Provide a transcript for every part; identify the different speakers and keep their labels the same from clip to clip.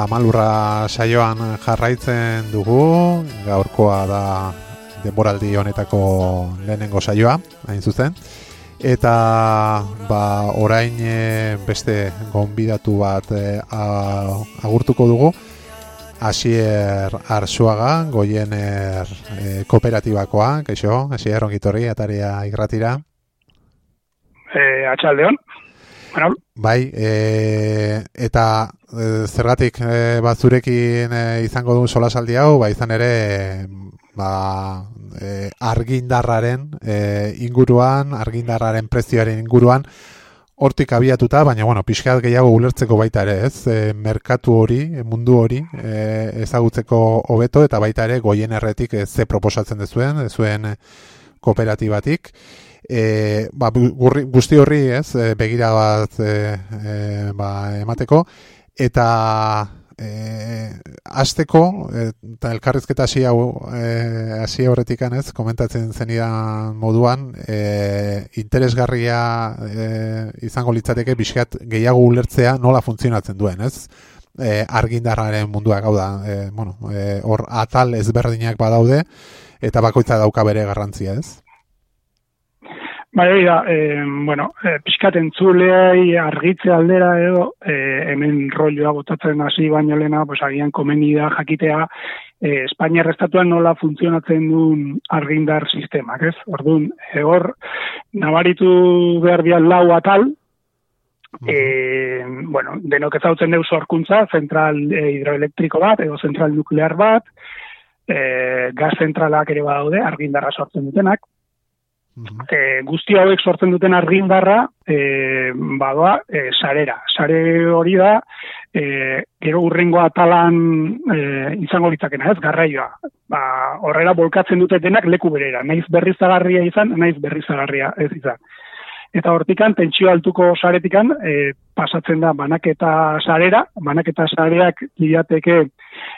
Speaker 1: amalurra saioan jarraitzen dugu, gaurkoa da denboraldi honetako lehenengo saioa, hain zuzen. Eta ba, orain e, beste gonbidatu bat e, agurtuko dugu, Asier Arsuaga, goiener e, kooperatibakoa, kaixo, Asier, ongitorri, ataria igratira.
Speaker 2: E, atxaldeon, bueno.
Speaker 1: Bai, e, eta e, zergatik e, batzurekin e, izango duen solasaldi hau, ba izan ere ba, e, argindarraren e, inguruan, argindarraren prezioaren inguruan, hortik abiatuta, baina bueno, pixkat gehiago ulertzeko baita ere, ez? E, merkatu hori, mundu hori, e, ezagutzeko hobeto eta baita ere goien erretik e, ze proposatzen dezuen, dezuen kooperatibatik e, ba, gurri, guzti horri ez, e, begira bat e, e, ba, emateko, eta e, azteko, eta elkarrizketa hasi hau e, hasi horretik ez, komentatzen zenidan moduan, e, interesgarria e, izango litzateke biskat gehiago ulertzea nola funtzionatzen duen, ez? E, argindarraren munduak, hau da, e, bueno, e, hor atal ezberdinak badaude, eta bakoitza dauka bere garrantzia, ez?
Speaker 2: Bai, hori da, e, bueno, e, pixkaten zulei argitze aldera edo, e, hemen rolloa botatzen hasi baino lena, pues, agian komeni da jakitea, e, Espainia restatuan nola funtzionatzen duen argindar sistemak, ez? Orduan, e, hor, nabaritu behar dian lau atal, e, bueno, denok ezautzen deu sorkuntza, zentral hidroelektriko bat, edo zentral nuklear bat, e, gaz zentralak ere badaude, argindarra sortzen dutenak, E, guzti hauek sortzen duten argindarra e, badoa e, sarera. Sare hori da e, gero urrengo atalan e, izango litzakena ez, garraioa. Ba, horrela bolkatzen dute denak leku berera. Naiz berrizagarria izan, naiz berrizagarria ez izan. Eta hortikan, tentsio altuko saretikan, e, pasatzen da banaketa sarera, banaketa sareak liateke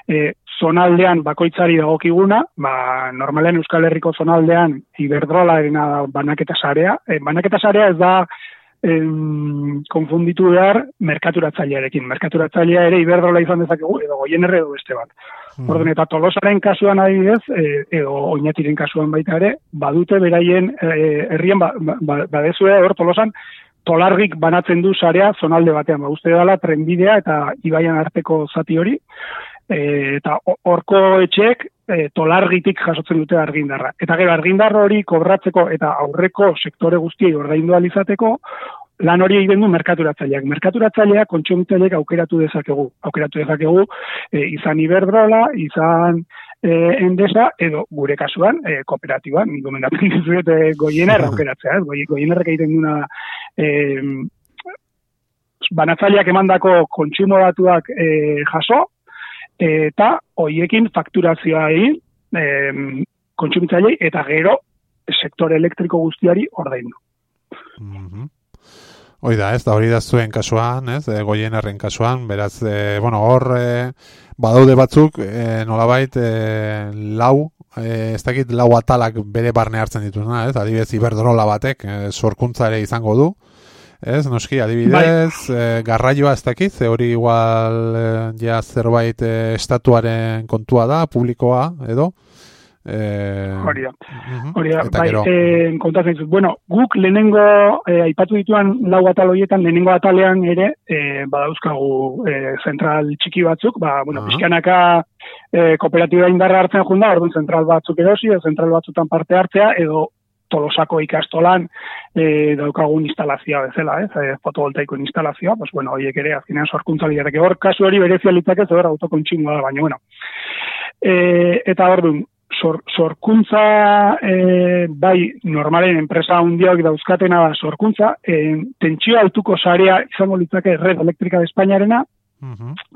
Speaker 2: e, zonaldean bakoitzari dagokiguna, ba, normalen Euskal Herriko zonaldean iberdrola erena banaketa sarea. E, banaketa sarea ez da em, konfunditu behar merkaturatzailearekin. Merkaturatzailea ere iberdrola izan dezakegu edo goien erre edo beste bat. Hmm. Orden, eta tolosaren kasuan adibidez, e, edo oinatiren kasuan baita ere, badute beraien e, herrien ba, ba, ba, badezue hor tolosan, tolargik banatzen du sarea zonalde batean. Ba, uste dela trenbidea eta ibaian arteko zati hori, e, eta horko etxeek e, tolargitik jasotzen dute argindarra. Eta gero argindarra hori kobratzeko eta aurreko sektore guztiei ordaindu alizateko, lan hori egiten du merkaturatzaileak. Merkaturatzaileak kontsumitzaileak aukeratu dezakegu. Aukeratu dezakegu e, izan iberdrola, izan e, endesa, edo gure kasuan, e, kooperatiban, gomendatzen dizuet e, goiener aukeratzea. Ez? Goienerrek egiten duna e, banatzaileak emandako kontsumo datuak e, jaso, eta hoiekin fakturazioa egin e, kontsumitzailei eta gero sektore elektriko guztiari ordaindu.
Speaker 1: Mm -hmm. Hoi da, ez da hori da zuen kasuan, ez, e, goien erren kasuan, beraz, e, bueno, hor e, badaude batzuk, e, nolabait, e, lau, e, ez dakit lau atalak bere barne hartzen dituzna, ez, adibidez, iberdrola batek, e, sorkuntza ere izango du, Ez, noski, adibidez, bai. e, garraioa ez dakit, hori igual e, ja zerbait e, estatuaren kontua da, publikoa, edo?
Speaker 2: E, hori da, hori da, bai, e, kontatzen zut. Bueno, guk lehenengo, e, aipatu dituan lau atal horietan, lehenengo atalean ere, e, badauzkagu e, zentral txiki batzuk, ba, bueno, uh -huh. pixkanaka e, kooperatiba indarra hartzen junda, orduan zentral batzuk edosi, zentral batzutan parte hartzea, edo tolosako ikastolan e, daukagun instalazioa bezala, ez, e, fotovoltaiko instalazioa, pues bueno, horiek ere, azkenean sorkuntza lirateke, hor kasu hori berezia litzake, zer autokontxingoa da, baina, bueno. E, eta hor dun, sor, sorkuntza e, bai normalen enpresa hundiak dauzkatena da sorkuntza, e, tentsio altuko sarea izango litzake red elektrika de Espainiarena,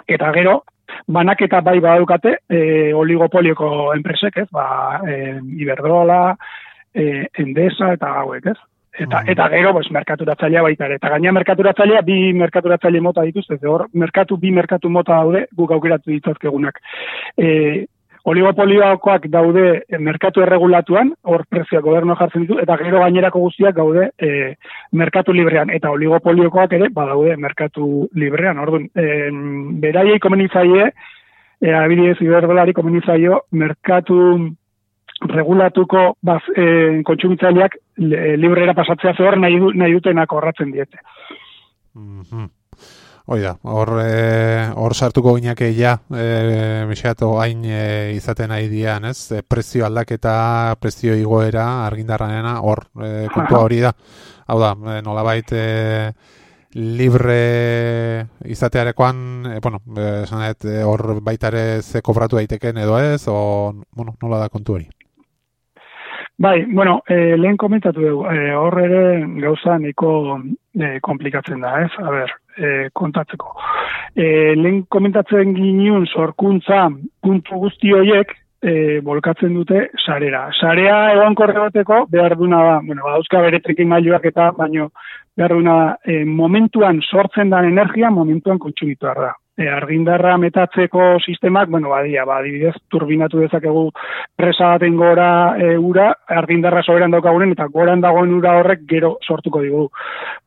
Speaker 2: eta gero, banaketa bai badaukate e, oligopolioko enpresek, ez, ba, e, Iberdrola, e, endesa eta hauek, ez? Eta, mm. eta gero, pues, merkaturatzailea baita ere. Eta gaina merkaturatzailea, bi merkaturatzaile mota dituzte, hor, merkatu, bi merkatu mota daude, guk aukeratu dituzkegunak. E, oligopolioakoak daude e, merkatu erregulatuan, hor prezioa gobernu jartzen ditu, eta gero gainerako guztiak gaude e, merkatu librean, eta oligopoliokoak ere, badaude merkatu librean. Orduan, e, beraiei komenizaie, e, abidez, iberdolari komenizaio, merkatu regulatuko baz, e, kontsumitzaileak librera pasatzea zehor nahi, nahi dutenak horratzen diete.
Speaker 1: Mm -hmm. Oida, hor, e, hor sartuko gineke ja, e, mexeatu hain e, izaten nahi dian, ez? Prezio aldaketa, prezio igoera, argindarranena, hor, e, kontua hori da. Hau da, nolabait, e, libre izatearekoan, e, bueno, e, hor baitare ze kobratu daiteken edo ez, o, bueno, nola da kontu hori?
Speaker 2: Bai, bueno, e, lehen komentatu dugu, e, hor ere gauza niko e, komplikatzen da, ez? A ber, e, kontatzeko. E, lehen komentatzen ginen sorkuntza puntu guzti horiek e, bolkatzen dute sarera. Sarea egon korrebateko behar duna da, bueno, dauzka bere trekin eta baino behar duna e, momentuan sortzen dan energia momentuan kontsumitu da e, argindarra metatzeko sistemak, bueno, badia, ba, adibidez, turbinatu dezakegu presa baten gora e, ura, argindarra soberan daukagunen, eta goran dagoen ura horrek gero sortuko digu.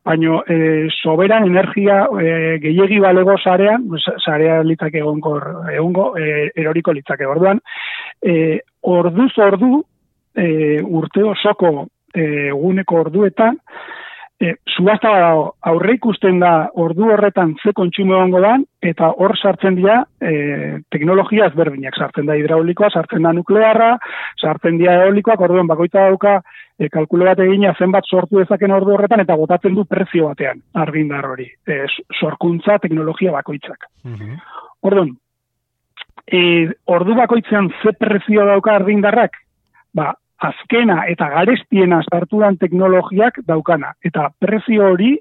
Speaker 2: Baina, e, soberan energia e, gehiegi balego zarean, zarea litzake egonkor, egongo, e, eroriko litzake orduan, e, orduz ordu, e, urte osoko e, eguneko orduetan, e, subasta dago, aurre ikusten da ordu horretan ze kontsumo egongo da, eta hor sartzen dira e, teknologia ezberdinak, sartzen da hidraulikoa, sartzen da nuklearra, sartzen dira eolikoak, orduan bakoitza dauka e, kalkule bat egina zenbat sortu dezaken ordu horretan, eta botatzen du prezio batean, argindar hori, e, sorkuntza teknologia bakoitzak. Mm Orduan, e, ordu bakoitzean ze prezio dauka argindarrak, ba, azkena eta garestiena sartudan teknologiak daukana. Eta prezio hori,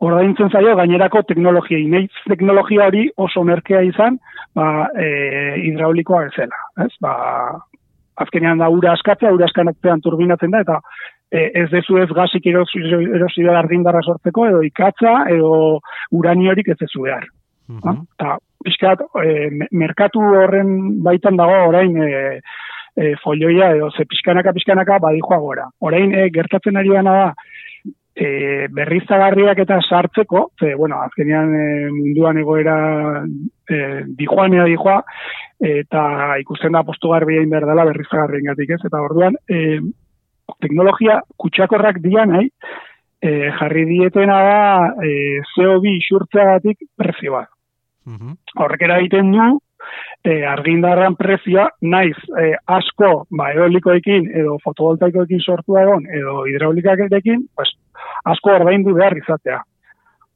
Speaker 2: ordaintzen zaio gainerako teknologia. Ineiz teknologia hori oso merkea izan, ba, e, hidraulikoa ezela. Ez? Ba, azkenean da ura askatzea, ura askanatzean turbinatzen da, eta e, ez dezu ez gazik erosi, erosi argindarra sortzeko, edo ikatza, edo uraniorik ez dezu behar. Mm Eta, pixkat, e, merkatu horren baitan dago orain, e, e, folioia edo ze pixkanaka pixkanaka badijoa gora. Orain e, gertatzen ari dena da e, berriztagarriak eta sartzeko, ze, bueno, azkenean e, munduan egoera e, dijoan eda dijoa, eta ikusten da postu garbi egin dela berriztagarrien gatik ez, eta orduan e, teknologia kutsakorrak dian nahi, e, jarri dietena da e, CO2 isurtzeagatik prezio bat. Mm Horrek egiten du, e, argindarran prezioa naiz e, asko ba, eolikoekin edo fotovoltaikoekin sortu egon edo hidraulikaketekin, pues, asko ordaindu behar izatea.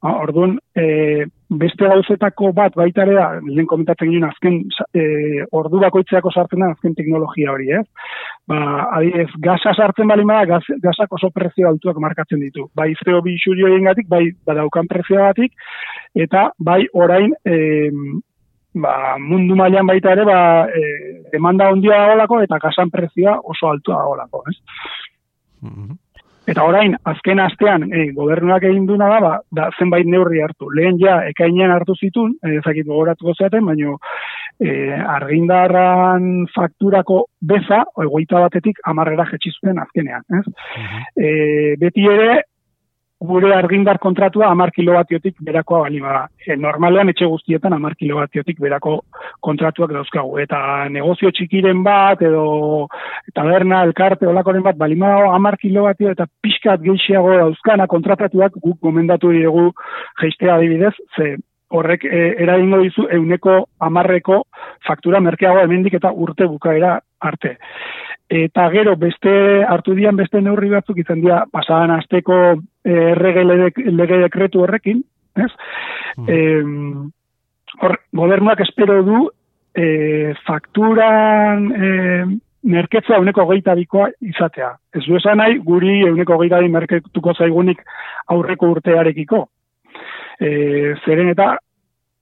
Speaker 2: Orduan, e, beste gauzetako bat baita ere, lehen komentatzen ginen azken e, ordu bakoitzeako sartzen da azken teknologia hori, ez? Ba, adiez, gaza sartzen bali ma, gaz, gazak oso prezio altuak markatzen ditu. Bai, zeo bi gatik, bai, badaukan prezio batik, eta bai, orain, e, ba, mundu mailan baita ere ba, e, demanda ondia dagolako eta kasan prezioa oso altua dagolako, ez? Mm-hmm. Eta orain, azken astean, e, gobernuak egin duna da, ba, da, zenbait neurri hartu. Lehen ja, ekainean hartu zitun, e, ezakit gogoratuko zeaten, baino e, argindarran fakturako beza, egoita batetik, amarrera jetxizuten azkenean, ez? Mm-hmm. E, beti ere, gure argindar kontratua amar kilobatiotik berakoa bali bada. E, normalean etxe guztietan amar kilobatiotik berako kontratuak dauzkagu. Eta negozio txikiren bat, edo taberna, elkarte, olakoren bat, bali bada amar kilobatio eta pixkat geixiago dauzkana kontratatuak guk gomendatu dugu geistea adibidez, ze horrek e, eragingo dizu euneko amarreko faktura merkeago hemendik eta urte bukaera arte. Eta gero beste hartu dian beste neurri batzuk izan dira pasadan asteko errege lege dekretu horrekin, ez? Mm. hor, gobernuak espero du e, fakturan e, merketza euneko geita bikoa izatea. Ez du esan nahi, guri euneko geita bi merketuko zaigunik aurreko urtearekiko. E, zeren eta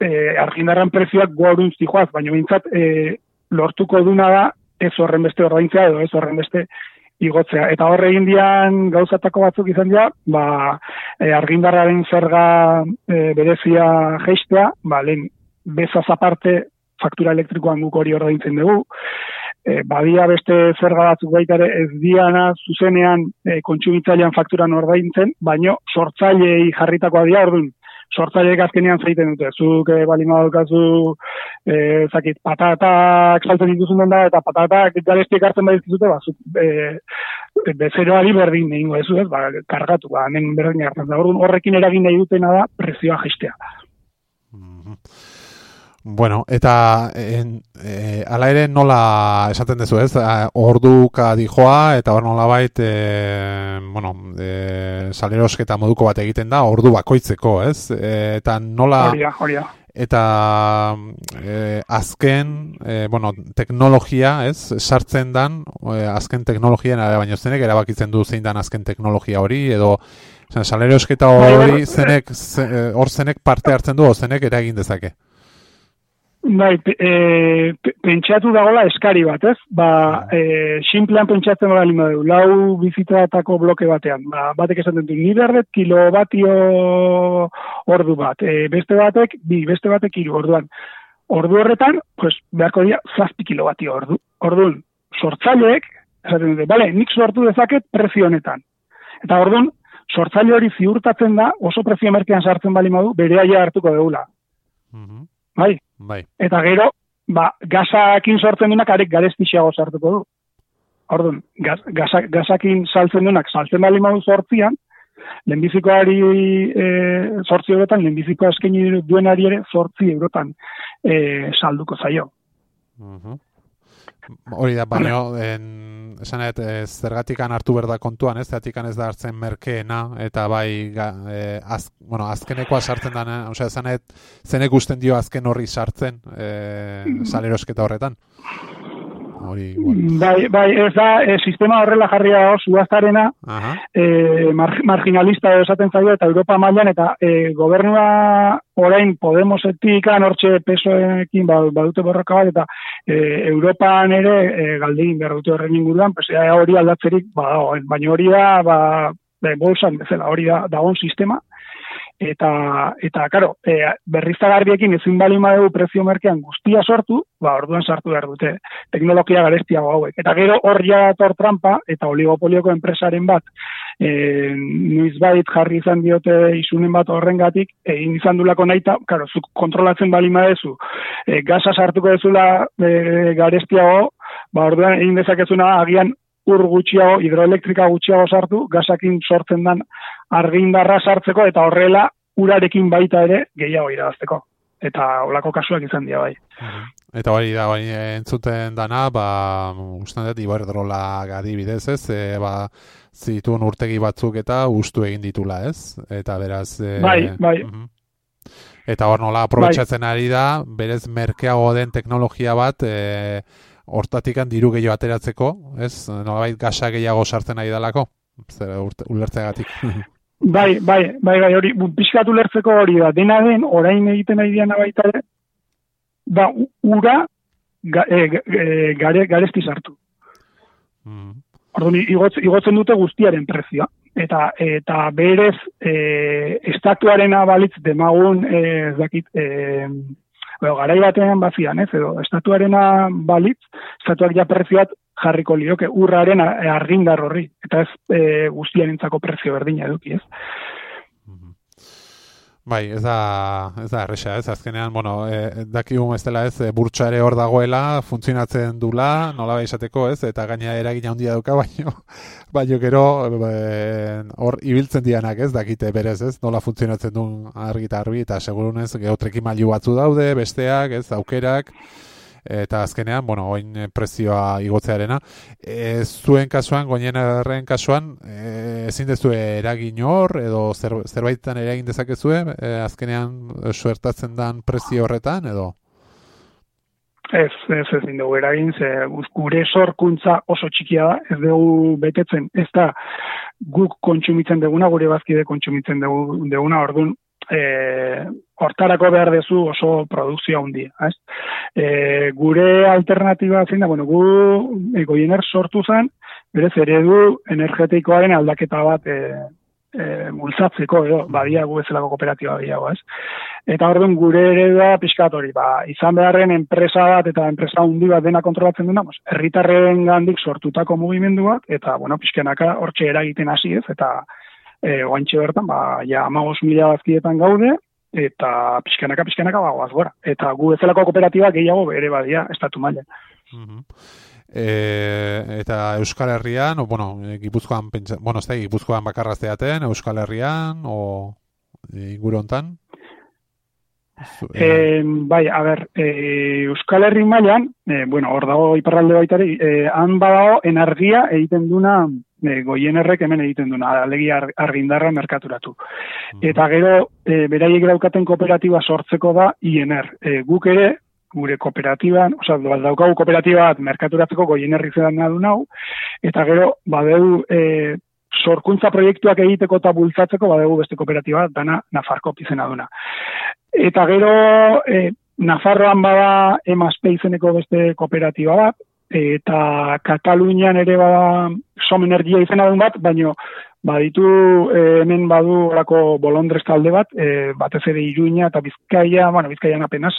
Speaker 2: e, argindarran prezioak guaurun zijoaz, baina bintzat e, lortuko duna da ez horren beste ordaintzea edo ez horren beste igotzea. Eta horre indian gauzatako batzuk izan dira, ba, e, argindarraren zerga e, berezia geistea, ba, lehen bezaz aparte faktura elektrikoan guk hori ordaintzen dugu, e, badia beste zerga batzuk baita ere ez diana zuzenean e, kontsumitzailean fakturan ordaintzen, baino sortzailei jarritakoa dia orduan sortzaileek azkenean zeiten dute. Zuk e, balima daukazu e, zakit, patatak saltzen dituzun da, eta patatak galestiek hartzen bai dizute, ba, zuk e, bezeroari berdin nehingo ez, ez, ba, kargatu, ba, hemen berdin hartzen da. Horrekin eragin nahi dutena da prezioa jistea.
Speaker 1: Mhm. Bueno, eta en, e, ala ere nola esaten dezu ez, orduka dijoa eta hor nola bait, e, bueno, e, salerosketa moduko bat egiten da, ordu bakoitzeko, ez? E, eta nola...
Speaker 2: Horia, horia.
Speaker 1: Eta e, azken, e, bueno, teknologia, ez, sartzen dan, e, azken teknologian, baina zenek erabakitzen du zein dan azken teknologia hori, edo salerosketa bai, hori bai. zenek, hor zenek parte hartzen du, zenek eragin dezake?
Speaker 2: Bai, e, pentsatu dagoela eskari bat, ez? Ba, e, simplean pentsatzen gara lima du, lau bizitatako bloke batean. Ba, batek esan du, ni berdet kilobatio ordu bat. E, beste batek, bi, beste batek iru orduan. Ordu horretan, pues, beharko dira, zazpi kilobatio ordu. Orduan, sortzaileek, esaten dute, bale, nik sortu dezaket prezio honetan. Eta orduan, sortzaile hori ziurtatzen da, oso prezio merkean sartzen bali modu, bere hartuko deula. Mm Bai,
Speaker 1: Bai.
Speaker 2: Eta gero, ba, gazakin sortzen dunak arek garestixeago sartuko du. Orduan, gaz, gazakin saltzen dunak saltzen bali modu sortzian, lehenbizikoari e, sortzi eurotan, lehenbiziko askeni duenari ere sortzi eurotan e, salduko zaio.
Speaker 1: Uh Hori da, baina, esan et, ez, zergatikan hartu berda kontuan, ez, zergatikan ez da hartzen merkeena, eta bai, ga, e, az, bueno, azkenekoa sartzen dana, osea, esan et, zenek usten dio azken horri sartzen, e, salerosketa horretan hori
Speaker 2: bai, bai, ez da, e, sistema horrela jarria oso aztarena e, eh, marginalista esaten zaio eta Europa mailan eta e, gobernua orain Podemosetik anortxe pesoekin ba, badute borroka bat eta e, Europan ere e, galdegin behar dute horren inguruan, pues, hori aldatzerik ba, baina hori da ba, bolsan bezala hori da dagoen sistema eta eta claro, e, berriztagarriekin ezin bali dugu prezio merkean guztia sortu, ba orduan sartu behar dute teknologia garestiago hauek. Eta gero hor ja tor trampa eta oligopolioko enpresaren bat eh bait jarri izan diote isunen bat horrengatik egin izan dulako naita, claro, zuk kontrolatzen bali madezu, e, gasa sartuko dezula e, garestiago, ba orduan egin dezakezuna agian ur gutxiago, hidroelektrika gutxiago sartu, gasakin sortzen dan argindarra sartzeko, eta horrela urarekin baita ere gehiago irabazteko. Eta olako kasuak izan dira bai.
Speaker 1: Eta hori da, bai, entzuten dana, ba, ustean dut, iberdrola gadi bidez, ez, e, ba, zituen urtegi batzuk eta ustu egin ditula, ez? Eta beraz...
Speaker 2: E, bai, bai.
Speaker 1: Eta hor nola, aprobetsatzen bai. ari da, berez merkeago den teknologia bat, e, hortatik diru gehiago ateratzeko, ez? Nolabait gasa gehiago sartzen nahi dalako, zer ulertzeagatik.
Speaker 2: bai, bai, bai, bai, hori, pixkat ulertzeko hori da, dena den, orain egiten nahi diana baita da, ura ga, e, e, gare, garesti sartu. Mm. Orduan, igotzen dute guztiaren prezioa. Eta, eta berez, e, estatuarena balitz demagun, e, ez dakit, e, Bueno, garai batean bazian, ez, edo, estatuarena balitz, estatuak ja prezioat jarriko lioke urraren argindar horri, eta ez e, guztian entzako prezio berdina eduki, ez.
Speaker 1: Bai, ez da, ez da erresa, ez? Azkenean, bueno, e, dakigun ez dela ez, e, burtsa ere hor dagoela, funtzionatzen dula, nola bai esateko, ez, eta gaina eragina handia duka, baino, baino gero, e, hor ibiltzen dianak, ez, dakite berez, ez, nola funtzionatzen duen argita argi, eta segurunez, geotreki mailu batzu daude, besteak, ez, aukerak, eta azkenean, bueno, oin prezioa igotzearena. E, zuen kasuan, goinen erren kasuan, e, ezin dezu eragin hor, edo zer, zerbaitan eragin dezakezue, e, azkenean suertatzen dan prezio horretan, edo?
Speaker 2: Ez, ez, ez dugu eragin, ze gure sorkuntza oso txikia da, ez dugu betetzen, ez da guk kontsumitzen deguna, gure bazkide kontsumitzen deguna, orduan, e, hortarako behar dezu oso produkzio handia. Ez? E, gure alternatiba zein da, bueno, gu egoiener sortu zen, berez eredu energetikoaren aldaketa bat e, e, bultzatzeko, edo, badia gu ezelako kooperatiba gehiago, ez? Eta orduan gure ere da piskatori, ba, izan beharren enpresa bat eta enpresa hundi bat dena kontrolatzen dena, pues, herritarren gandik sortutako mugimenduak, eta, bueno, piskenaka hortxe eragiten hasi ez, eta e, oantxe bertan, ba, ja, amagos mila bazkietan gaude, eta pixkanaka, pixkanaka bagoaz gora. Eta gu ezalako kooperatiba gehiago bere badia, estatu mailan.
Speaker 1: E, eta Euskal Herrian, o, bueno, Gipuzkoan, pentsa, bueno, ez da, Gipuzkoan bakarra zeaten, Euskal Herrian, o inguru hontan?
Speaker 2: E, bai, a ber, e, Euskal Herri mailan, e, bueno, hor dago iparralde baitari, e, han badao energia egiten duna e, goienerrek hemen egiten duna, alegi argindarra merkaturatu. Eta gero, e, beraiek daukaten kooperatiba sortzeko da INR. E, guk ere, gure kooperatiban, oza, daukagu kooperatiba bat merkaturatzeko goien herri zedan nadu nau, eta gero, badeu, e, sorkuntza proiektuak egiteko eta bultzatzeko, badegu beste kooperatiba, dana Nafarko pizena duna. Eta gero, e, Nafarroan bada emazpe izeneko beste kooperatiba bat, eta Katalunian ere bada som energia izena duen bat, baino baditu e, hemen badu orako bolondrez talde bat, e, batez ere iruina eta bizkaia, bueno, bizkaian apenas,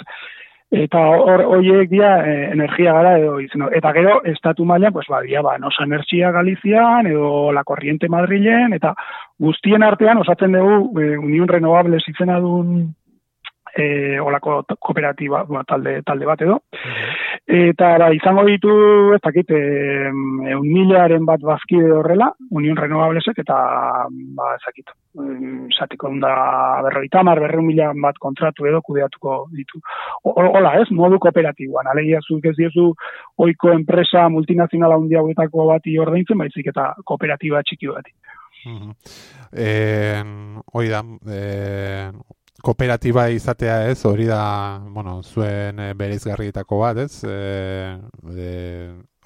Speaker 2: eta hor hoiek dira e, energia gara edo izeno. eta gero estatu mailan pues badia ba nosa energia Galizian edo la corriente Madrilen eta guztien artean osatzen dugu e, Unión Renovables izena duen e, olako kooperatiba ba, talde, talde bat edo. Eta ara, izango ditu, ez dakit, e, un milaren bat bazkide horrela, Unión Renovablesek, eta, ba, ez dakit, zatiko da berroita mar, berreun mila bat kontratu edo kudeatuko ditu. Hola, ez, modu kooperatiboan, alegia zuk ez diezu oiko enpresa multinazionala hundia hauetako bati ordaintzen, baizik eta kooperatiba txiki bati.
Speaker 1: Uh -huh. eh, oida, eh, kooperatiba izatea ez, hori da, bueno, zuen e, bereizgarrietako bat ez, e, e,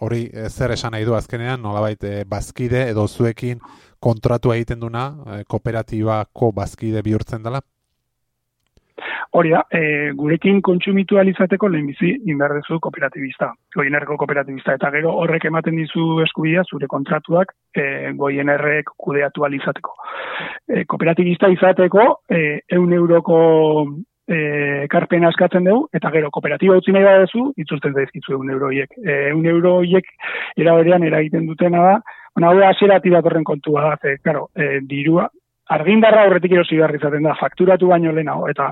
Speaker 1: hori zer esan nahi du azkenean, nolabait e, bazkide edo zuekin kontratua egiten duna, e, kooperatibako bazkide bihurtzen dela?
Speaker 2: Hori da, e, gurekin kontsumitu alizateko lehenbizi inberdezu kooperatibista, goienerreko kooperatibista, eta gero horrek ematen dizu eskubidea zure kontratuak e, goienerrek kudeatu alizateko. E, kooperatibista izateko, e, eun euroko e, karpena askatzen dugu, eta gero kooperatiba utzi nahi badezu, itzulten zaizkitzu eun euroiek. E, eun euroiek eraberean eragiten dutena da, hau da, asera tiratorren kontua da, ze, claro, e, dirua, argindarra horretik erosi behar izaten da, fakturatu baino lehenago, eta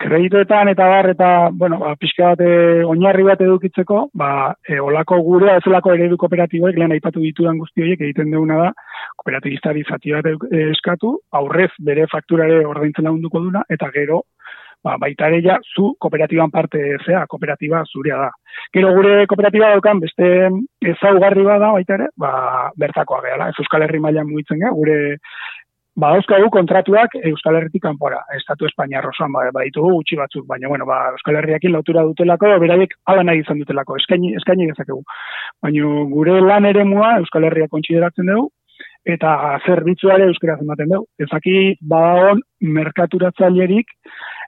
Speaker 2: kreditoetan eta bar, eta, bueno, ba, pixka bat, e, oinarri bat edukitzeko, ba, e, olako gure, ez olako eredu kooperatiboek, lehen aipatu ditudan guzti horiek, egiten duguna da, kooperatibista zati bat e, eskatu, aurrez bere fakturare ordaintzen lagunduko duna, eta gero, ba, baita ere ja, zu kooperatiban parte zea, kooperatiba zurea da. Gero gure kooperatiba daukan beste ezaugarri bada baita ere, ba, bertakoa gehala, ez Euskal Herri mailan mugitzen gara, gure ba dauzkagu kontratuak Euskal Herritik kanpora, Estatu Espainiar osoan ba baditugu gutxi batzuk, baina bueno, ba Euskal Herriakin lotura dutelako, beraiek hala nahi izan dutelako, eskaini eskaini dezakegu. Baina gure lan eremua Euskal Herria kontsideratzen dugu eta zerbitzuare euskaraz ematen dugu. Ezaki badagon merkaturatzailerik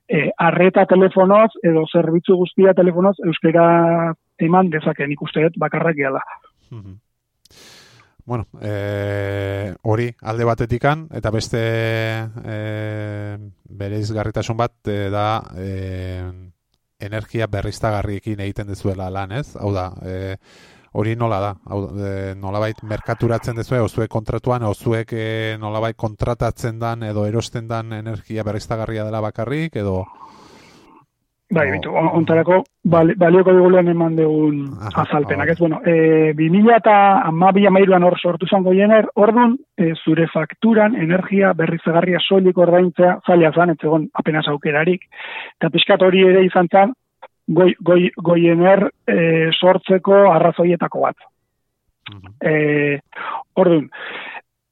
Speaker 2: e, arreta telefonoz edo zerbitzu guztia telefonoz euskara eman dezaken ikusteet bakarrak gehala. Mm
Speaker 1: Bueno, e, hori alde batetikan, eta beste e, bereiz garritasun bat e, da e, energia berriztagarriekin egiten dezuela lan, ez? Hau da, e, hori nola da? Hau, e, nolabait merkaturatzen dezue, ozuek kontratuan, ozuek e, nolabait kontratatzen dan edo erosten dan energia berriztagarria dela bakarrik, edo...
Speaker 2: Bai, bitu, ontarako balioko digulean eman degun azalpenak. Ez, bueno, e, 2000 eta amabia mairuan hor sortu zango jener, orduan, e, zure fakturan energia berrizagarria soilik ordaintzea zaila zan, ez egon apenas aukerarik. Eta pixkat hori ere izan zan, goi, goi, goiener e, sortzeko arrazoietako bat. Uh -huh. e, orduan,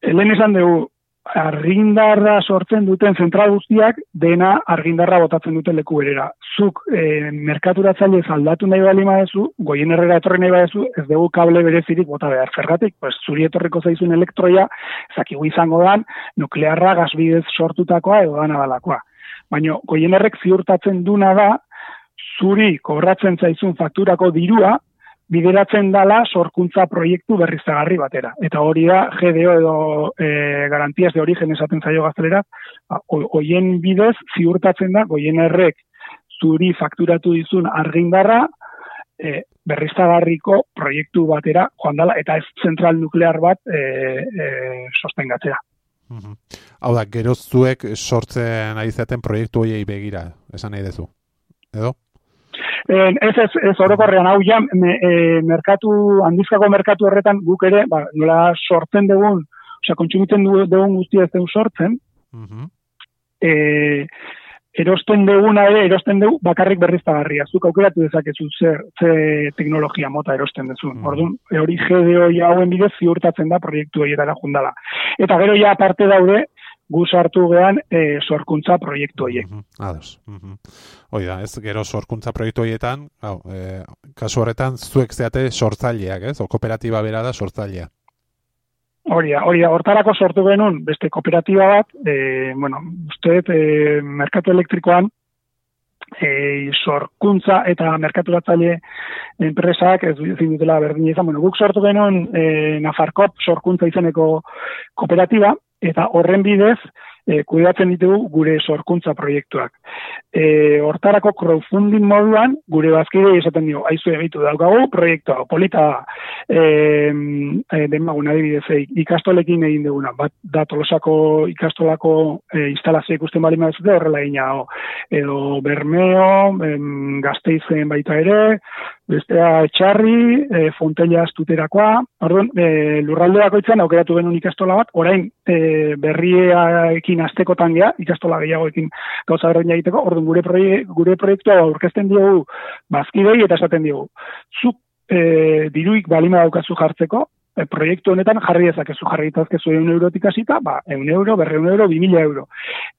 Speaker 2: lehen esan dugu, argindarra sortzen duten zentral guztiak dena argindarra botatzen duten leku berera. Zuk e, merkaturatzaile aldatu nahi bali maezu, goien errera etorri nahi badezu, ez dugu kable berezirik bota behar. Zergatik, pues, zuri etorriko zaizun elektroia, zakigu izango dan, nuklearra gazbidez sortutakoa edo dana dalakoa. Baina goien ziurtatzen duna da, zuri kobratzen zaizun fakturako dirua, bideratzen dala sorkuntza proiektu berriztagarri batera. Eta hori da, GDO edo e, garantias de origen esaten zaio gaztelera, ba, hoien bidez ziurtatzen da, goien errek zuri fakturatu dizun argindarra, e, berriztagarriko proiektu batera joan dala, eta ez zentral nuklear bat e, e, sostengatzea.
Speaker 1: Hau da, gero zuek sortzen ari zaten proiektu hoiei begira, esan nahi dezu, edo?
Speaker 2: Eh, ez, ez, ez orokorrean, hau ja, me, e, merkatu, handizkako merkatu horretan guk ere, ba, nola sortzen dugun, osea, kontsumitzen dugun guztia ez dugu sortzen, uh -huh. e, erosten duguna ere, erosten dugu bakarrik berriztagarria. Zuk aukeratu dezakezu zer, ze teknologia mota erosten duzu. Mm. Orduan, hori GDO hauen bidez ziurtatzen da proiektu horietara jundala. Eta gero ja aparte daude, gu sartu gean e, sorkuntza proiektu horiek. Mm
Speaker 1: -hmm. Ados. Mm Hoi da, ez gero sorkuntza proiektu horietan, hau, e, kasu horretan zuek zeate sortzaileak, ez? O kooperatiba bera da sortzailea.
Speaker 2: Hori da, hori da, hortarako sortu genuen beste kooperatiba bat, e, bueno, uste, e, merkatu elektrikoan, e, sorkuntza eta merkatu batzaile enpresak, ez dutela berdin izan, bueno, guk sortu genuen e, Nafarkop sorkuntza izeneko kooperatiba, eta horren bidez e, kuidatzen ditugu gure sorkuntza proiektuak. E, hortarako crowdfunding moduan gure bazkide esaten dio, aizu egitu daukagu proiektua, polita e, e, demagun adibidez ikastolekin egin duguna, bat da tolosako ikastolako e, instalazio ikusten bali mazute horrela gina, edo Bermeo, em, gazteizen baita ere, bestea etxarri, e, fontella astuterakoa, orduan, e, lurralde bakoitzan aukeratu genuen ikastola bat, orain e, berriekin astekotan gea, ikastola gehiagoekin gauza berdin egiteko, orduan gure, proie, gure proiektua aurkezten diogu bazkidei eta esaten diogu. Zuk e, diruik balima daukazu jartzeko, e, proiektu honetan jarri dezakezu jarri ditazkezu eun eurotik hasita, ba, eun euro, berre eun euro, bimila euro.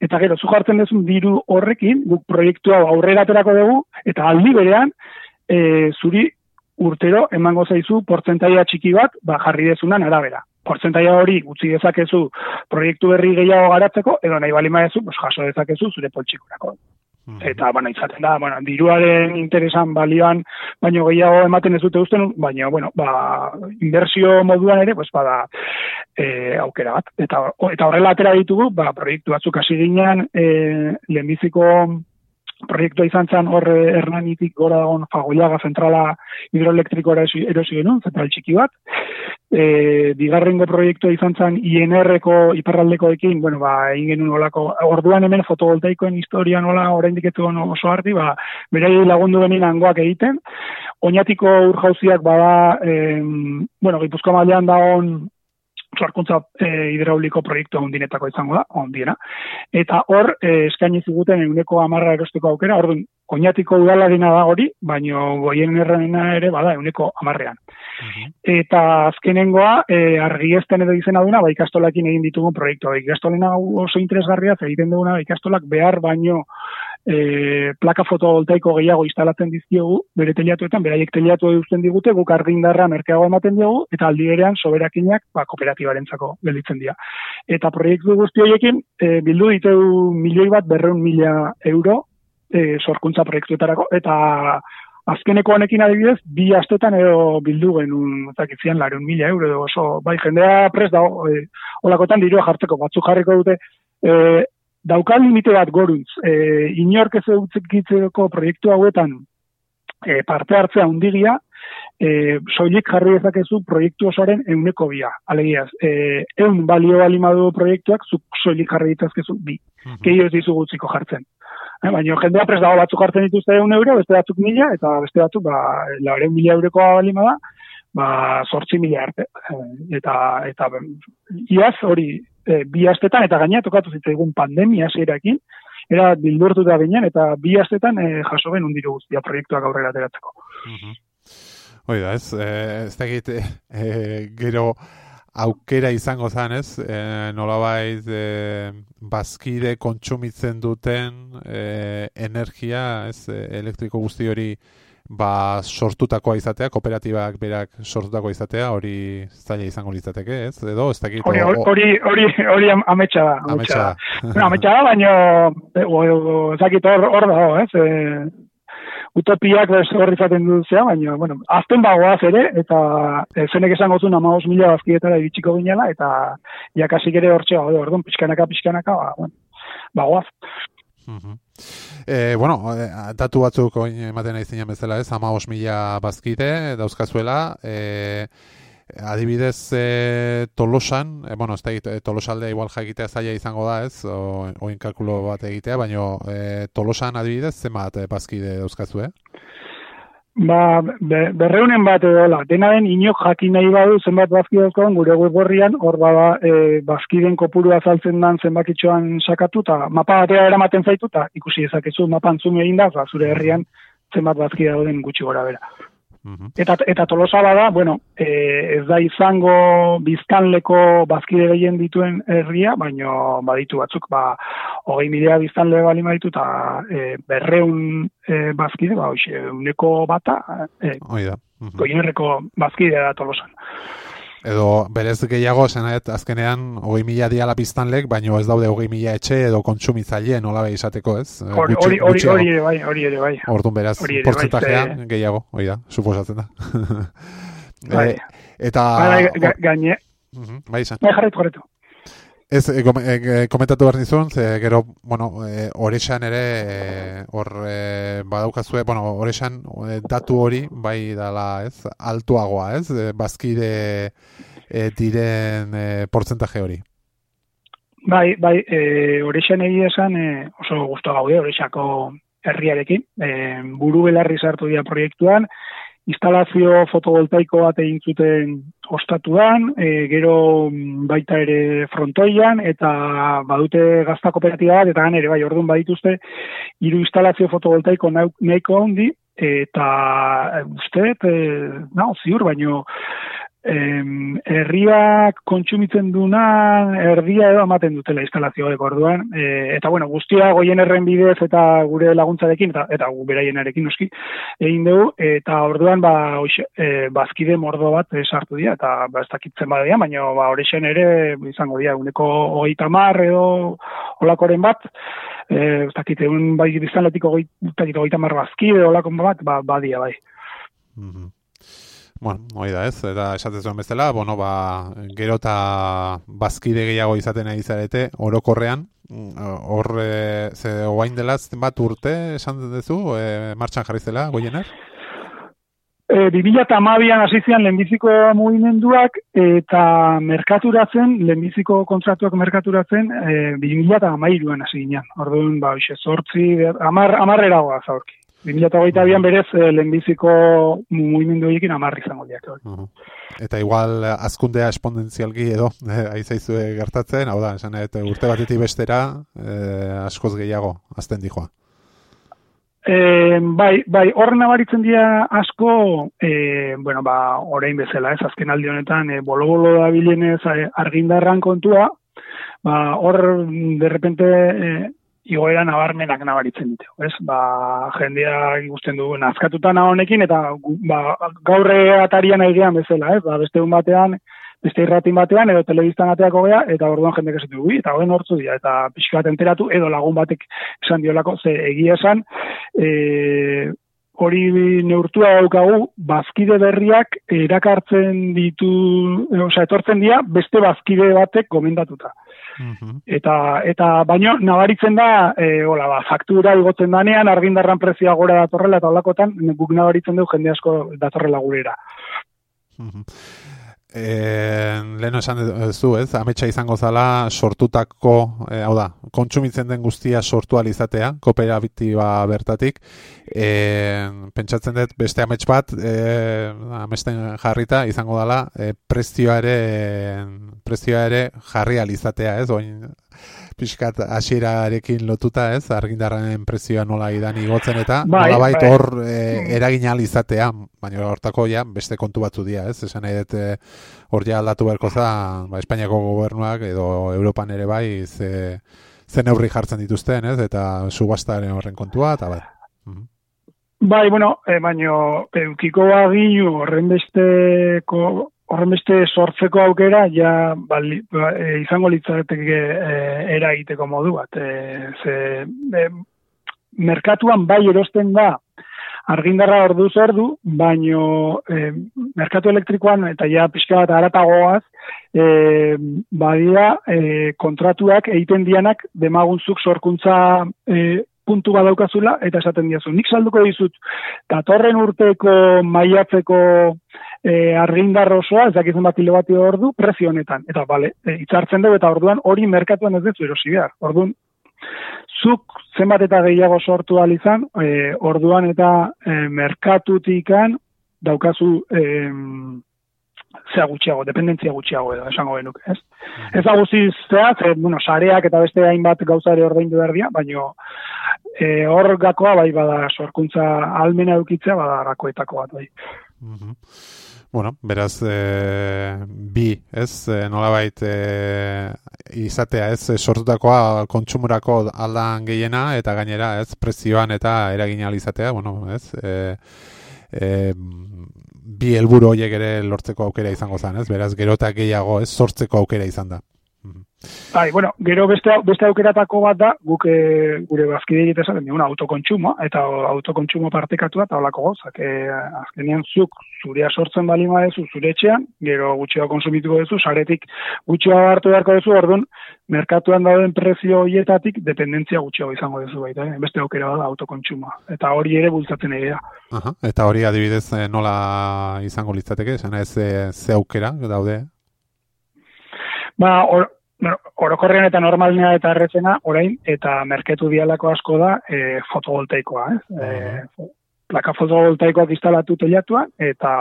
Speaker 2: Eta gero, zu jartzen dezun diru horrekin, guk proiektu hau aurrera aterako dugu, eta aldi berean, e, zuri urtero emango zaizu portzentaia txiki bat ba, jarri dezunan arabera. Portzentaia hori gutxi dezakezu proiektu berri gehiago garatzeko, edo nahi bali maezu, pues, jaso dezakezu zure poltsikurako. Hmm. Eta, bueno, izaten da, bueno, diruaren interesan balioan, baino gehiago ematen ez dute usten, baina, bueno, ba, inversio moduan ere, pues, bada, e, aukera bat. Eta, eta horrela atera ditugu, ba, proiektu batzuk hasi ginean, e, lehenbiziko proiektua izan zen horre hernanitik gora dagoen fagoiaga zentrala hidroelektrikoa erosi genuen, zentral txiki bat. E, bigarrengo proiektua izan zen INR-eko iparraldekoekin, bueno, ba, egin genuen olako, orduan hemen fotovoltaikoen historia nola oraindik ez oso arti, ba, berei lagundu benin angoak egiten. Oñatiko urjauziak bada, em, bueno, gipuzko mailean dagoen sorkuntza e, hidrauliko proiektu ondinetako izango da, ondiena. Eta hor, e, eskaini ziguten eguneko amarra erosteko aukera, orduan, oinatiko udalarina da hori, baino goien errenena ere, bada, eguneko amarrean. Eta azkenengoa, e, argiesten edo izena duna, ba, ikastolakin egin ditugun proiektu. Ba, ikastolena oso interesgarria, egiten duguna, ikastolak behar baino e, plaka fotovoltaiko gehiago instalatzen dizkiogu, bere teliatuetan, beraiek teliatu eduzten digute, guk argindarra merkeago ematen diogu, eta aldi erean soberakinak ba, kooperatibaren zako gelditzen dira. Eta proiektu guzti horiekin, e, bildu ditu milioi bat berreun mila euro e, sorkuntza proiektuetarako, eta azkeneko honekin adibidez, bi astetan edo bildu genuen, eta kitzian larun mila euro, edo oso, bai, jendea pres dago, e, olakotan dirua jartzeko, batzu jarriko dute, e, daukan limite bat goruntz, e, inork ez eutzikitzeko proiektu hauetan e, parte hartzea undigia, e, soilik jarri ezakezu proiektu osoaren euneko bia. Alegiaz, e, eun balio balimadu proiektuak, zuk soilik jarri ditazkezu bi. Mm -hmm. ez dizu gutziko jartzen. E, baina jendea pres dago batzuk jartzen dituzte eun euro, beste batzuk mila, eta beste batzuk, ba, lauren mila eurokoa balimada, ba, sortzi mila arte. E, eta, eta, iaz hori, e, bi astetan, eta gaina tokatu zitzaigun pandemia zerakin, era bildurtu da ginen, eta bi astetan e, jaso ben undiru guztia proiektuak aurrera ateratzeko.
Speaker 1: Mm Hoi da, ez, e, ez da egite, e, gero aukera izango zan, ez, e, nolabait e, bazkide kontsumitzen duten e, energia, ez, elektriko guzti hori, ba, sortutakoa izatea, kooperatibak berak sortutako izatea, hori zaila izango litzateke, ez? Edo, ez dakit...
Speaker 2: Hori, hori, hori, hori ametsa da. Ametsa da. ametsa da, baina, ez dakit hor, hor dago, ez? E, utopiak bez horri zaten duzea, baina, bueno, azten bagoaz ere, eta e, zenek esan gozun ama mila bazkietara iritsiko ginela, eta jakasik ere hortxe gaude, orduan, pixkanaka, pixkanaka, ba, bueno, bagoaz.
Speaker 1: E, bueno, datu batzuk ematen nahi zinen bezala ez, ama mila bazkite dauzkazuela, e, adibidez e, Tolosan, e, bueno, ez da, Tolosalde igual jakitea zaila izango da, ez, o, oin kalkulo bat egitea, baina e, Tolosan adibidez, zenbat e, bazkide dauzkazu, eh?
Speaker 2: Ba, be, berreunen bat edo, la, dena den inok jakin nahi badu zenbat bazkide dauzkagun gure web horrian, hor bada e, bazkiden kopuru azaltzen dan zenbakitxoan sakatu, eta mapa batea eramaten zaitu, eta ikusi ezakezu mapan zume egin da, zure herrian zenbat bazkide dauden gutxi gora bera. Eta, eta tolosa bada, bueno, e, ez da izango biztanleko bazkide gehien dituen herria, baino baditu batzuk, ba, hogei milea biztanle bali maitu, eta e, berreun e, bazkide, ba, hoxe, uneko bata, e,
Speaker 1: Oida.
Speaker 2: bazkide da tolosan
Speaker 1: edo berez gehiago zenet azkenean hogei mila diala biztanlek, baino ez daude hogei mila etxe edo kontsumitzaile nola izateko ez?
Speaker 2: Hori ere bai, hori ere bai.
Speaker 1: Orduan beraz, bai, gehiago, hori da, suposatzen da.
Speaker 2: bai. E, eta... Bai, gaine.
Speaker 1: Bai, izan.
Speaker 2: Bai, jarretu, jarretu.
Speaker 1: Ez, e, e, komentatu behar nizun, ze, gero, bueno, e, horrexan ere, hor, e, badaukazue, bueno, horrexan datu hori, bai dala, ez, altuagoa, ez, e, bazkide e, diren e, portzentaje hori.
Speaker 2: Bai, bai, e, horrexan egia esan, e, oso guztu gaude, horrexako herriarekin, e, buru belarri sartu dira proiektuan, instalazio fotovoltaiko bat egin zuten ostatuan, e, gero mm, baita ere frontoian, eta badute gazta kooperatiba bat, eta ere bai, orduan badituzte, hiru instalazio fotovoltaiko nahiko handi, eta e, uste, e, no, ziur, baino, em, herriak kontsumitzen duna erdia edo ematen dutela instalazioa orduan. E, eta bueno guztia goien erren bidez eta gure laguntzarekin eta eta gu beraienarekin noski egin dugu. Eta orduan ba oixe, e, bazkide mordo bat e, sartu dira eta ba ez dakitzen badia baina ba orexen ere izango dira uneko 30 edo holakoren bat. Eh ez dakite un bai biztanletiko 30 bazkide holako bat ba badia bai.
Speaker 1: Mm Bueno, hoi da ez, eta esate zuen bezala, bueno, ba, gero eta bazkide gehiago izaten ari zarete, orokorrean, hor, e, ze oain dela bat urte, esan duzu, e, martxan jarri zela, goiener?
Speaker 2: E, 2000 eta amabian asizian lehenbiziko mugimenduak eta merkaturatzen, lehenbiziko kontratuak merkaturatzen, e, 2000 eta amairuan hasi ginen. Orduan, ba, xe, sortzi, amar, amarrera goaz aurki. 2008 bian berez eh, lehenbiziko mugimendu egin amarri izango diak.
Speaker 1: Eta igual azkundea esponentzialgi edo, eh, aizaizu gertatzen, hau da, esan, et, urte batetik bestera eh, askoz gehiago, azten dijoa.
Speaker 2: E, bai, bai, horren nabaritzen dira asko, e, bueno, ba, orain bezala, ez, azken aldi honetan, e, bolo-bolo da bilenez argindarran kontua, ba, hor, derrepente, e, igoera nabarmenak nabaritzen ditu, ez? Ba, jendea ikusten du nazkatuta honekin eta ba, gaurre atarian aigean bezala, ez? Ba, beste un batean, beste irratin batean edo telebistan ateako gea eta orduan jendek esaten du, eta horren hortzu dira eta pixka bat enteratu edo lagun batek esan diolako ze egia esan, e, hori neurtua daukagu bazkide berriak erakartzen ditu, osea etortzen dira beste bazkide batek gomendatuta. Eta eta baino nabaritzen da eh hola ba faktura igotzen danean argindarran prezioa gora datorrela eta holakotan guk nabaritzen du jende asko datorrela gurera.
Speaker 1: Eh, leno esan duzu, ez? Ametsa izango zala sortutako, eh, hau da, kontsumitzen den guztia sortu alizatea, kooperatiba bertatik. Eh, pentsatzen dut beste amets bat, eh, amesten jarrita izango dela, eh, prezioa ere prezioa ere jarri alizatea, ez? Oin pixkat hasierarekin lotuta, ez? Argindarren prezioa nola idan igotzen eta bai, nolabait bai. hor e, eragin izatea, baina hortako ja beste kontu batzu dira, ez? Esan nahi dut e, hor ja aldatu beharko za, ba, Espainiako gobernuak edo Europan ere bai ze, ze neurri jartzen dituzten, ez? Eta subastaren horren kontua, eta bai.
Speaker 2: Bai, bueno, e, baino, eukiko baginu horren besteko horren beste sortzeko aukera ja bali, ba, e, izango litzateke e, eragiteko modu bat. E, ze, e, merkatuan bai erosten da argindarra ordu zordu, baino e, merkatu elektrikoan eta ja pixka bat aratagoaz, e, badia e, kontratuak egiten dianak demagunzuk sorkuntza e, puntu badaukazula eta esaten diazu. Nik salduko dizut, datorren urteko maiatzeko e, argindar osoa, ez dakizun bat bat ordu, prezio honetan. Eta, bale, e, itzartzen dugu eta orduan hori merkatuan ez dut erosi behar. Orduan, zuk zenbat eta gehiago sortu izan, e, orduan eta e, merkatutikan daukazu e, zea gutxiago, dependentzia gutxiago edo, esango benuk, ez? Mm Ez aguziz zea, ze, bueno, sareak eta beste hainbat gauzare ordaindu behar baino e, hor gakoa bai bada sorkuntza almena eukitzea bada gakoetako bat bai.
Speaker 1: Mm Bueno, beraz, e, bi, ez, e, nolabait e, izatea, ez, sortutakoa kontsumurako aldan gehiena, eta gainera, ez, prezioan eta eragin izatea, bueno, ez, e, e, bi helburu horiek ere lortzeko aukera izango zen, ez, beraz, gerotak gehiago, ez, sortzeko aukera izan da.
Speaker 2: Bai, bueno, gero beste, beste aukeratako bat da, guk e, gure bazkide egite zaten, una autokontsumo, eta autokontsumo partekatua, eta holako gozak, e, azkenean zuk zurea sortzen bali dezu zure etxean, gero gutxioa konsumituko duzu, saretik gutxioa hartu beharko duzu, orduan, merkatuan dauden prezio hoietatik dependentzia gutxioa izango duzu baita, eh? beste aukera da autokontsumoa, eta hori ere bultzatzen egia.
Speaker 1: Aha, eta hori adibidez eh, nola izango litzateke, esan ez ze aukera daude?
Speaker 2: Ba, or, orokorrean eta normalnea eta errezena, orain, eta merketu dialako asko da e, fotovoltaikoa, ez? E, plaka fotovoltaikoak instalatu telatuan, eta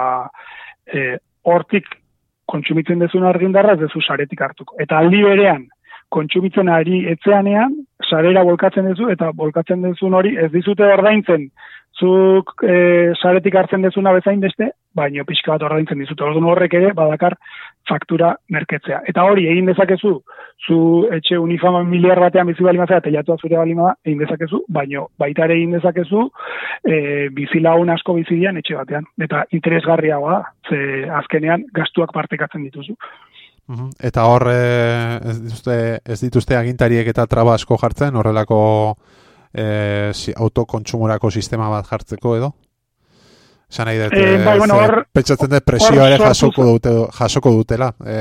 Speaker 2: e, hortik kontsumitzen dezun argindarra ez dezu saretik hartuko. Eta aldi berean, kontsumitzen ari etzeanean, sarera bolkatzen dezu, eta bolkatzen dezun hori ez dizute ordaintzen zuk e, saretik hartzen dezuna bezain beste, baino pixka bat ordaintzen dizut. Orduan horrek ere badakar faktura merketzea. Eta hori egin dezakezu, zu etxe unifama miliar batean bizi bali mazera, teiatua zure bali egin dezakezu, baino baita ere egin dezakezu e, bizi lagun asko bizi dian etxe batean. Eta interesgarriagoa, ze azkenean gastuak partekatzen dituzu.
Speaker 1: Eta hor, e, ez dituzte, ez dituzte agintariek eta traba asko jartzen, horrelako e, si, autokontsumorako sistema bat jartzeko edo? Esan nahi dut, e, bai, bueno, or, pentsatzen dut presioa ere jasoko, dute, jasoko dutela, e,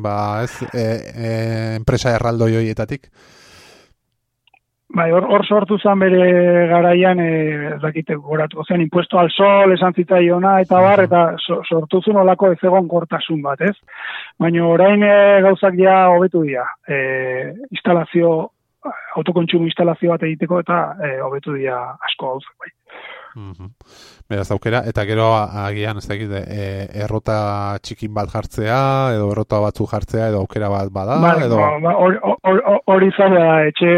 Speaker 1: ba, ez, e, e, enpresa erraldo joietatik?
Speaker 2: Bai, hor, hor sortu zen bere garaian, e, dakite, goratu zen, impuesto al sol, esan zitzaiona, eta bar, eta so, sortu zuen olako ez egon kortasun bat, ez? Baina orain e, gauzak ja hobetu dira, e, instalazio autokontsumo instalazio bat egiteko eta e, hobetu dira asko hau bai.
Speaker 1: Mm Beraz aukera, eta gero agian ez dakit, e, errota txikin bat jartzea, edo errota batzu jartzea, edo aukera bat bada,
Speaker 2: ba,
Speaker 1: edo...
Speaker 2: Ba, hori ba, zara, etxe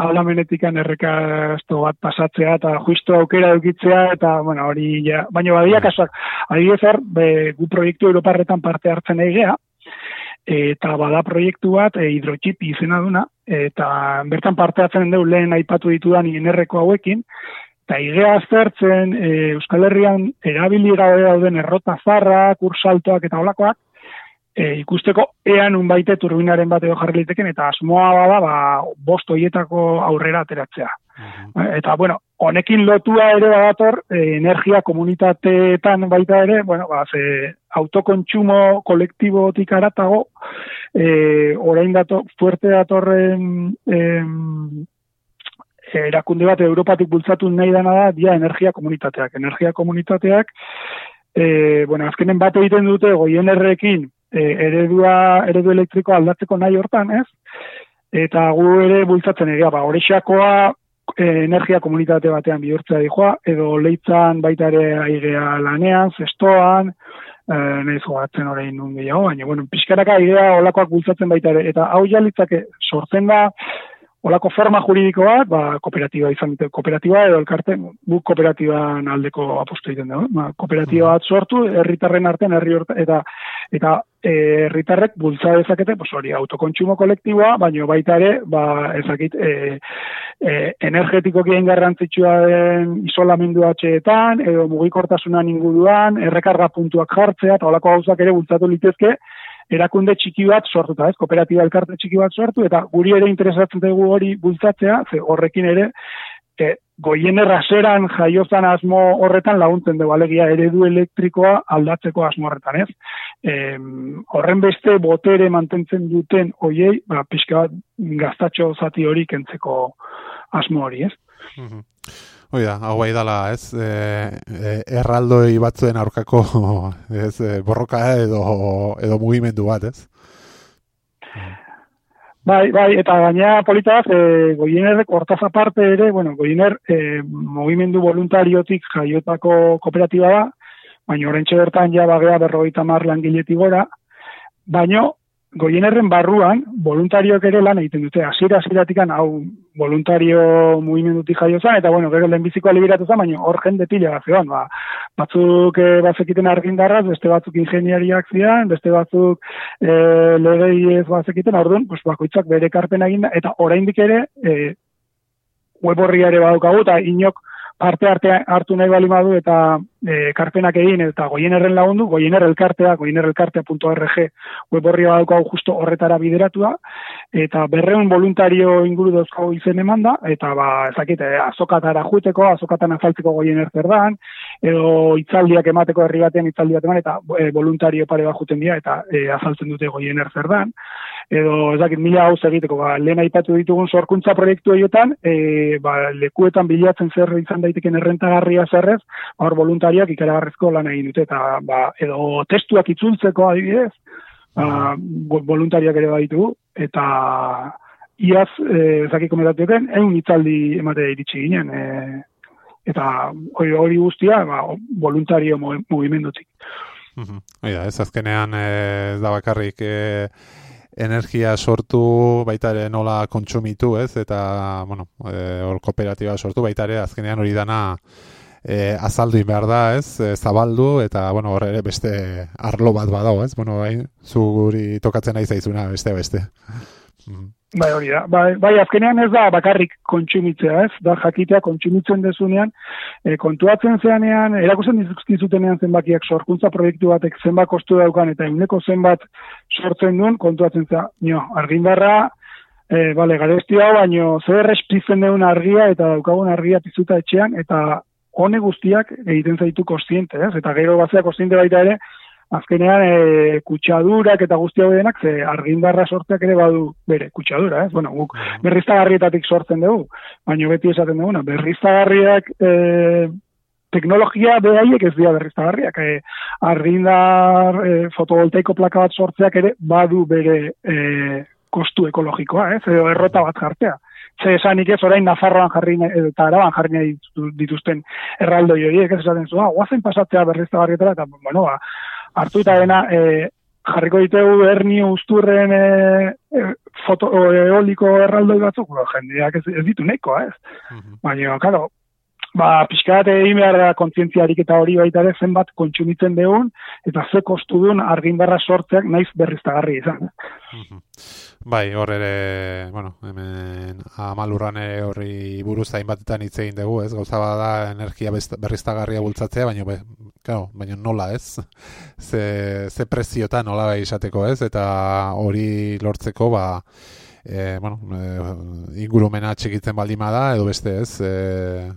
Speaker 2: aldamenetikan errekasto bat pasatzea, eta justo aukera eukitzea, eta, bueno, hori, ja, baina badia mm. kasuak, adibidez be, gu proiektu Europarretan parte hartzen egea, eta bada proiektu bat e, hidrotxipi izena duna, eta bertan parte hartzen dugu lehen aipatu ditudan inerreko hauekin, eta igea aztertzen e, Euskal Herrian erabili gabe dauden errota zarra, kursaltoak eta olakoak, e, ikusteko ean un baite turbinaren bat edo jarri liteken, eta asmoa bada ba, bost hoietako aurrera ateratzea. Eta, bueno, honekin lotua ere dator e, energia komunitateetan baita ere, bueno, ba, ze autokontsumo kolektibotik aratago, e, orain dato, fuerte datorren e, erakunde bat Europatik bultzatu nahi dana da, dia energia komunitateak. Energia komunitateak, e, bueno, azkenen bat egiten dute goienerrekin e, eredua, eredu elektriko aldatzeko nahi hortan, ez? Eta gu ere bultzatzen egia, ba, horrexakoa energia komunitate batean bihurtzea dijoa, edo leitzan baita ere aigea lanean, zestoan, e, nahiz joatzen orain nun gehiago, baina, bueno, pixkaraka aigea olakoak bultzatzen baita ere, eta hau jalitzake sortzen da, olako forma juridiko bat, ba, kooperatiba izan dute, kooperatiba edo elkarte, guk kooperatiban aldeko aposto egiten dugu, ba, kooperatiba bat sortu, herritarren artean, herri eta eta e, herritarrek e, bultza dezakete, pues hori, autokontsumo kolektiboa, baino baita ere, ba, ezakit, e, e, energetiko gien garrantzitsua den isolamendu atxeetan, edo mugikortasunan inguruan, errekarga puntuak jartzea, eta olako gauzak ere bultzatu litezke, erakunde txiki bat sortuta, ez, kooperatiba elkarte txiki bat sortu, eta guri ere interesatzen dugu hori bultzatzea, ze horrekin ere, e, goien erraseran jaiozan asmo horretan laguntzen dugu, alegia eredu elektrikoa aldatzeko asmo horretan, ez? E, horren beste botere mantentzen duten oiei, ba, pixka bat gaztatxo zati hori kentzeko asmo hori, ez?
Speaker 1: Mhm. Oida, hau bai dala, ez? E, e, erraldoi batzuen aurkako ez, e, borroka edo, edo mugimendu bat, ez?
Speaker 2: Bai, bai, eta gaina politaz, e, goienerrek hortaz aparte ere, bueno, goiener e, mugimendu voluntariotik jaiotako kooperatiba da, baina horrentxe bertan ja bagea berrogeita mar langiletik gora, baina goienerren barruan, voluntariok ere lan egiten dute, asira asiratikan, hau, voluntario mugimendutik jaio zen, eta bueno, gero lehenbiziko alibiratu zen, baina hor jende pila bat zegoen, ba, batzuk e, bazekiten argindarraz, beste batzuk ingeniariak zian, beste batzuk e, legei ez bazekiten, orduan, pues, bakoitzak bere karpen egin eta oraindik ere, e, web horri ere badaukagu, eta inok, parte arte hartu nahi bali madu eta e, karpenak egin eta goienerren lagundu, goiener elkartea, goienerelkartea.org web horri badaukagu justo horretara bideratua, eta berreun voluntario inguru dozko izen eman da, eta ba, ezakit, e, azokatara juteko, azokatan azaltzeko goiener zer edo itzaldiak emateko herri batean itzaldiak eman, eta e, voluntario pare bat juten dira, eta e, azaltzen dute goiener zer edo ez dakit mila hauz egiteko, ba, lehen aipatu ditugun sorkuntza proiektu horietan, e, ba, lekuetan bilatzen zer izan daiteken errentagarria zerrez, hor voluntariak ikaragarrezko lan egin dute, eta ba, edo testuak itzultzeko adibidez, ba, voluntariak ere baditu, eta iaz, e, ezakik komentatuken, egun itzaldi emate iritsi ginen, e, eta hori, hori guztia, ba, voluntario mugimendutik.
Speaker 1: Oida, ez azkenean ez da bakarrik e, energia sortu baita ere nola kontsumitu, ez? Eta, bueno, e, hor kooperatiba sortu baita ere azkenean hori dana e, azaldu behar da, ez? E, zabaldu eta, bueno, hor ere beste arlo bat badao, ez? Bueno, bai, zuguri tokatzen nahi zaizuna beste beste.
Speaker 2: Mm. Bai, hori da. Bai, bai, azkenean ez da bakarrik kontsumitzea, ez? Da jakitea kontsumitzen dezunean, e, kontuatzen zeanean, erakusten dizutenean zenbakiak sorkuntza proiektu batek zenbat kostu daukan eta eguneko zenbat sortzen duen, kontuatzen zea, nio, argindarra, e, bale, garesti hau, baino, zer espitzen deun argia eta daukagun argia pizuta etxean, eta hone guztiak egiten zaitu kostiente, ez? Eta gero bazea kostiente baita ere, azkenean e, kutsadurak eta guzti hau denak, ze argindarra sortzeak ere badu bere kutsadura, ez? Bueno, guk mm. berriztagarrietatik sortzen dugu, baina beti esaten dugu, berriztagarriak e, teknologia behaiek ez dira berriztagarriak, e, argindar e, fotovoltaiko plaka bat sortzeak ere badu bere e, kostu ekologikoa, ez? Edo errota bat jartzea. Ze esanik ez orain Nafarroan jarri eta Araban jarri dituzten erraldoi horiek ez esaten zua, guazen pasatzea berriztagarrietara eta bueno, ba, hartu eta dena e, jarriko ditugu herni usturren e, e, foto, eoliko erraldoi batzuk, ba, jendeak ez, ez ditu neko, ez? Mm Baina, karo, ba, pixkat egin behar da kontzientziarik eta hori baita ere zenbat kontsumitzen deun, eta ze kostu duen argindarra sortzeak naiz berriztagarri izan. Mm
Speaker 1: Bai, hor ere, bueno, hemen amalurran horri buruz hainbatetan hitz egin dugu, ez? Gauza bada energia berriztagarria bultzatzea, baina be, claro, baina nola, ez? Ze, ze preziotan nola bai esateko, ez? Eta hori lortzeko, ba, e, bueno, e, ingurumena txikitzen baldima da, edo beste, ez? E,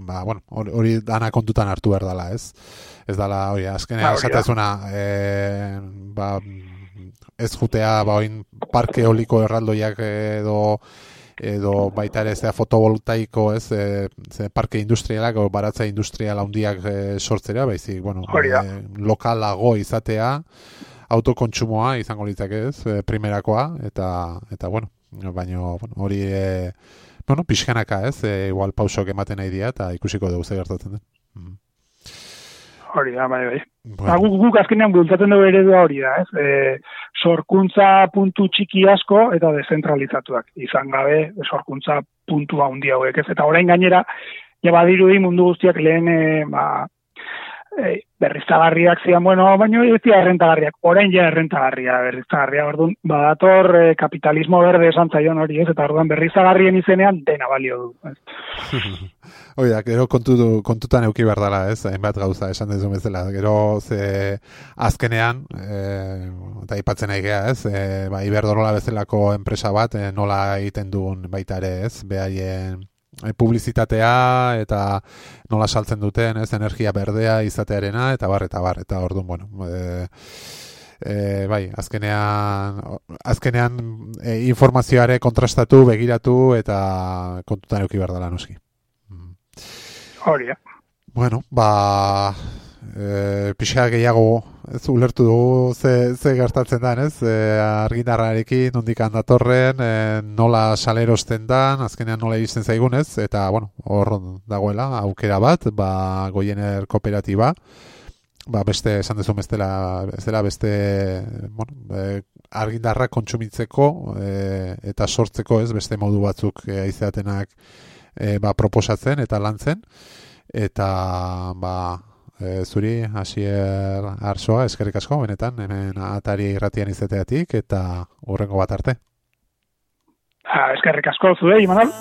Speaker 1: ba, bueno, hori dana kontutan hartu behar dela, ez? Ez dala, hori, azkenean, ba, esatezuna, e, ba, ez jutea, ba, oin parke oliko erraldoiak edo edo baita ere zea fotovoltaiko, ez, e, ze parke industrialak o baratza industrial handiak e, sortzera, baizik, bueno, e, lokalago izatea, autokontsumoa izango litzake, ez, e, primerakoa eta eta bueno, baino bueno, hori e, bueno, pixkanaka, ez, e, igual pausok ematen nahi dira eta ikusiko dugu ze gertatzen den. Mm.
Speaker 2: Hori da, bai, bai. Bueno. Guk, guk azkenean bultzatzen dugu eredua hori da, ez? E, sorkuntza puntu txiki asko eta dezentralizatuak. Izan gabe, sorkuntza puntu handi hauek, ez? Eta orain gainera, ja badirudi mundu guztiak lehen, e, ba, e, berriztagarriak zian, bueno, baina ez dira errentagarriak, orain ja errentagarria berriztagarria, orduan, badator e, kapitalismo berde esan zaion hori, ez, eta orduan berriztagarrien izenean dena balio du. Ez.
Speaker 1: Oida, gero kontu, kontutan euki berdala, ez, hainbat gauza esan dezu bezala, gero ze azkenean, e, eta ipatzen nahi geha, ez, e, ba, iberdorola bezalako enpresa bat, e, nola egiten duen baita ere, ez, behaien e, publizitatea eta nola saltzen duten, ez, energia berdea izatearena eta bar eta bar eta orduan, bueno, e, e, bai, azkenean azkenean e, informazioare kontrastatu, begiratu eta kontutan euki berdala noski.
Speaker 2: Hori,
Speaker 1: Bueno, ba, e, pixa gehiago ez ulertu dugu ze, ze gertatzen da, ez? E, argindarrarekin, nondik handatorren, e, nola salerosten dan, azkenean nola izten zaigunez, eta, bueno, hor dagoela, aukera bat, ba, goiener kooperatiba, ba, beste, esan dezu bestela, bestela beste, bueno, e, argindarra kontsumitzeko e, eta sortzeko ez? Beste modu batzuk e, aizeatenak e, ba, proposatzen eta lantzen. Eta ba, e, zuri hasier arsoa eskerrik asko benetan hemen atari irratian izateatik eta urrengo bat arte.
Speaker 2: Ah, eskerrik asko zuei, Imanol.